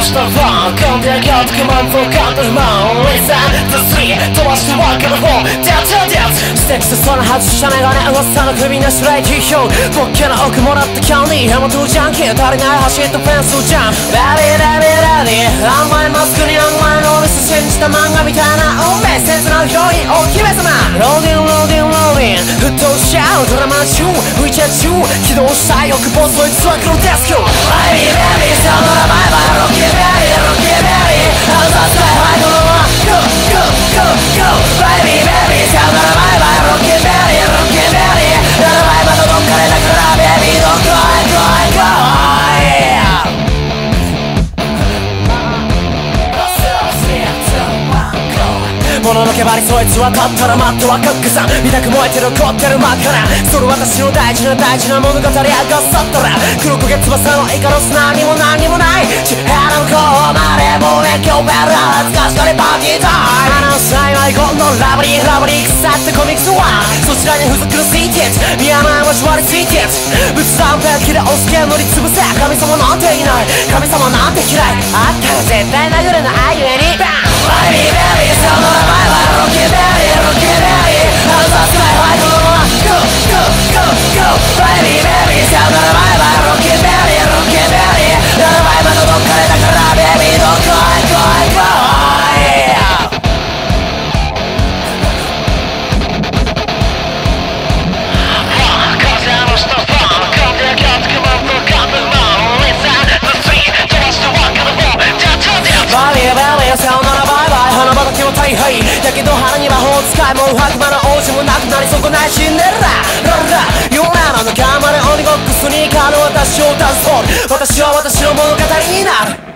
楽しとフォンコンテガードコマンフォーカントルマンリサンとスリー飛ばしてわかるフォンデャッツデャッツステックスその外したメガネ噂の首なしライティー表ポッケの奥もらったキャンディーヤマトジャンキー足りない走ったフェンスをジャンプラビラビラビ甘いマスクに甘いのを信じた漫画みたいな運命切なヒロインお姫様ローディンローディンローディン沸騰しちゃうドラマ中浮いちゃう中起動した欲望そいつはグロテスク。Baby baby さよならバイバイロッキーベリもののけばりそいつは立ったらマットはクックさん見たく燃えてる怒ってる真っ赤なそれ私の大事な大事な物語やごっそっとら黒焦げ翼のイカロス何も何もない地平の向こうまでもう熱狂ベル懐かしがりパーティータイムあの幸い今度ラブリーラブリー腐って。コミックスはそちらに付属のシーティッツ宮前もしわりついて仏壇ペンキで押すけ乗りつぶせ神様なんていない神様なんて嫌いあったら絶対殴るのあゆえにバンスニーカーの私をダそう私は私の物語になる。